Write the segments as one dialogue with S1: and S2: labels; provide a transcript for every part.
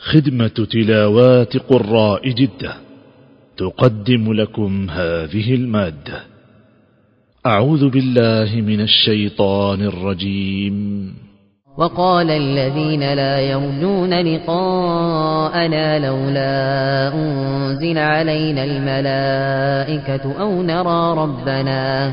S1: خدمة تلاوات قراء جدة تقدم لكم هذه المادة. أعوذ بالله من الشيطان الرجيم.
S2: وقال الذين لا يرجون لقاءنا لولا أنزل علينا الملائكة أو نرى ربنا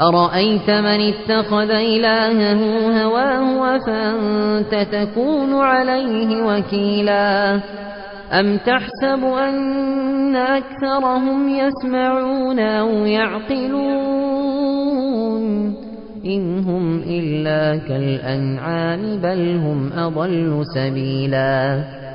S2: أرأيت من اتخذ إلهه هواه فأنت تكون عليه وكيلا أم تحسب أن أكثرهم يسمعون أو يعقلون إن هم إلا كالأنعام بل هم أضل سبيلا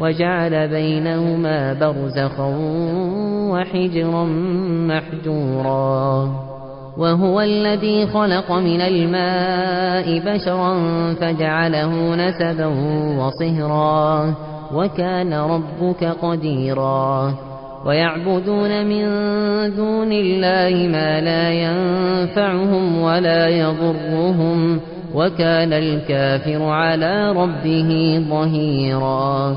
S2: وجعل بينهما برزخا وحجرا محجورا. وهو الذي خلق من الماء بشرا فجعله نسبا وصهرا. وكان ربك قديرا. ويعبدون من دون الله ما لا ينفعهم ولا يضرهم. وكان الكافر على ربه ظهيرا.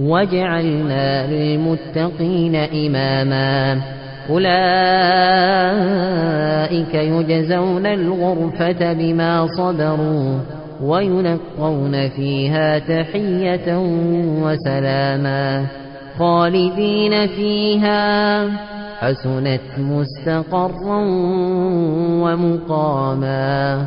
S2: واجعلنا للمتقين إماما. أولئك يجزون الغرفة بما صبروا ويلقون فيها تحية وسلاما. خالدين فيها. حسنت مستقرا ومقاما.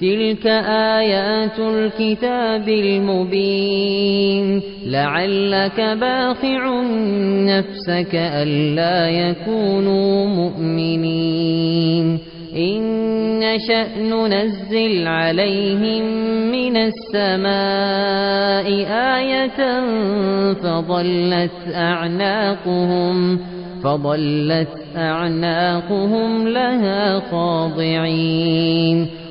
S2: تلك آيات الكتاب المبين لعلك باخع نفسك ألا يكونوا مؤمنين إن نشأ ننزل عليهم من السماء آية فظلت أعناقهم فظلت أعناقهم لها خاضعين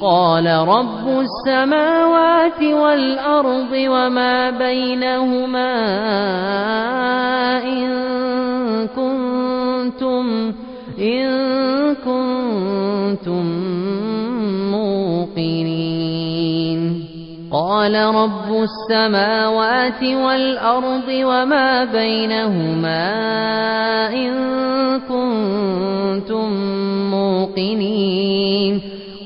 S2: قال رب السماوات والأرض وما بينهما إن كنتم إن كنتم موقنين. قال رب السماوات والأرض وما بينهما إن كنتم موقنين.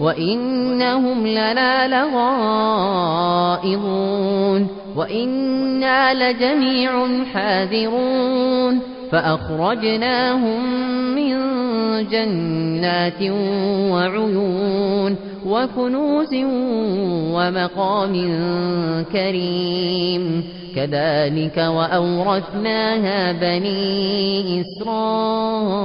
S2: وإنهم لنا لغائظون وإنا لجميع حاذرون فأخرجناهم من جنات وعيون وكنوز ومقام كريم كذلك وأورثناها بني إسرائيل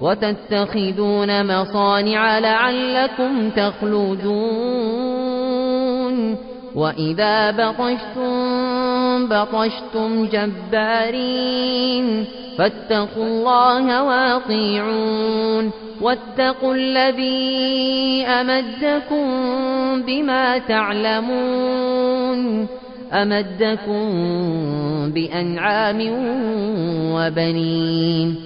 S2: وتتخذون مصانع لعلكم تخلدون. وإذا بطشتم بطشتم جبارين. فاتقوا الله واطيعون. واتقوا الذي أمدكم بما تعلمون. أمدكم بأنعام وبنين.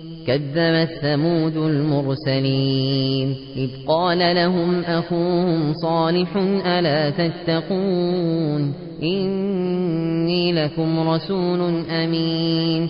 S2: كذبت ثمود المرسلين. إذ قال لهم أخوهم صالح ألا تتقون؟ إني لكم رسول أمين.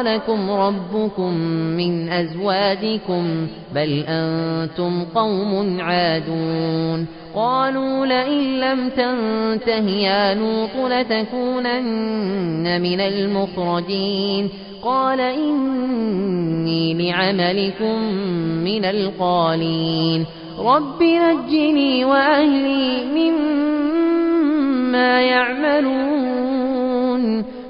S2: لكم ربكم من أزواجكم بل أنتم قوم عادون قالوا لئن لم تنته يا نوط لتكونن من المخرجين قال إني لعملكم من القالين رب نجني وأهلي مما يعملون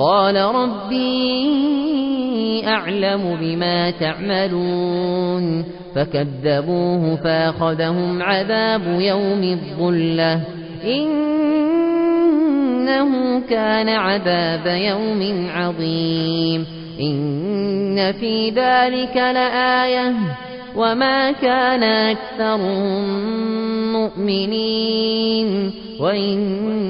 S2: قال ربي أعلم بما تعملون فكذبوه فأخذهم عذاب يوم الظلة إنه كان عذاب يوم عظيم إن في ذلك لآية وما كان أكثرهم مؤمنين وإن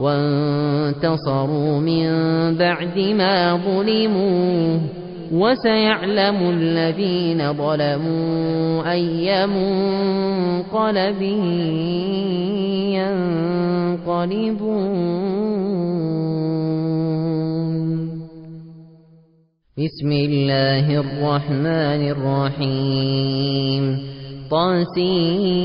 S2: وانتصروا من بعد ما ظلموا وسيعلم الذين ظلموا أي منقلب ينقلبون. بسم الله الرحمن الرحيم. طاسين.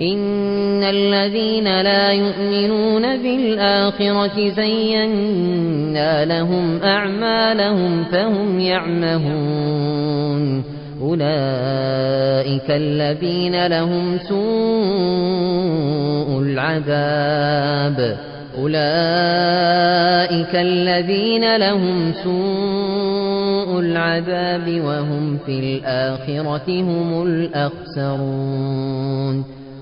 S2: إن الذين لا يؤمنون بالآخرة زينا لهم أعمالهم فهم يعمهون. أولئك الذين لهم سوء العذاب. أولئك الذين لهم سوء العذاب وهم في الآخرة هم الأخسرون.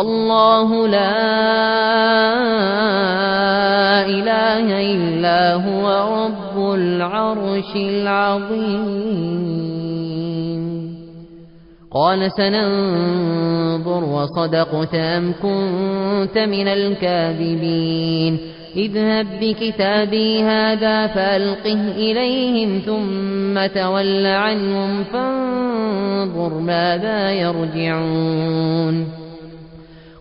S2: الله لا إله إلا هو رب العرش العظيم. قال سننظر وصدقت أم كنت من الكاذبين. اذهب بكتابي هذا فألقه إليهم ثم تول عنهم فانظر ماذا يرجعون.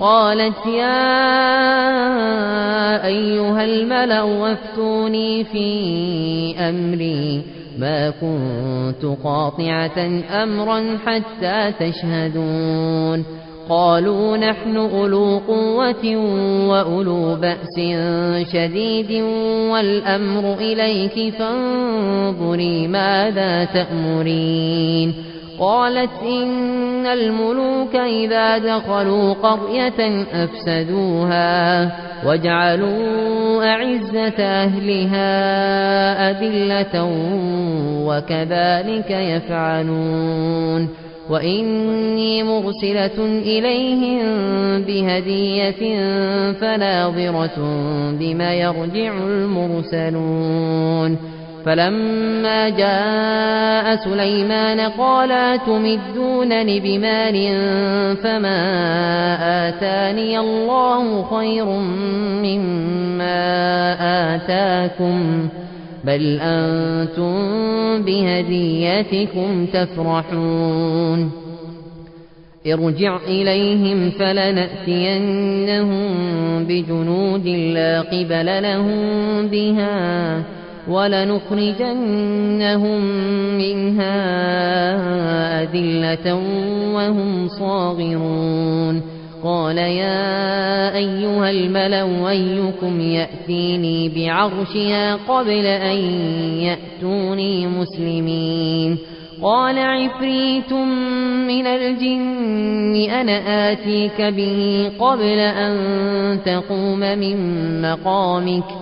S2: قالت يا أيها الملأ وافتوني في أمري. ما كنت قاطعة أمرا حتى تشهدون. قالوا نحن أولو قوة وأولو بأس شديد والأمر إليك فانظري ماذا تأمرين. قالت إن الملوك إذا دخلوا قرية أفسدوها واجعلوا أعزة أهلها أذلة وكذلك يفعلون وإني مرسلة إليهم بهدية فناظرة بما يرجع المرسلون فلما جاء سليمان قال تمدونني بمال فما آتاني الله خير مما آتاكم بل أنتم بهديتكم تفرحون ارجع إليهم فلنأتينهم بجنود لا قبل لهم بها ولنخرجنهم منها أذلة وهم صاغرون. قال يا أيها الملو أيكم يأتيني بعرشها قبل أن يأتوني مسلمين. قال عفريت من الجن أنا آتيك به قبل أن تقوم من مقامك.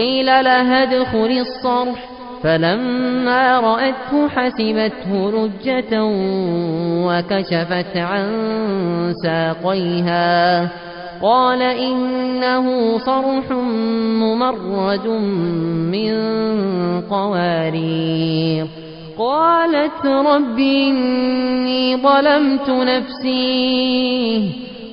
S2: قيل لها ادخل الصرح. فلما رأته حسبته رجة وكشفت عن ساقيها. قال إنه صرح ممرد من قوارير. قالت رب إني ظلمت نفسي.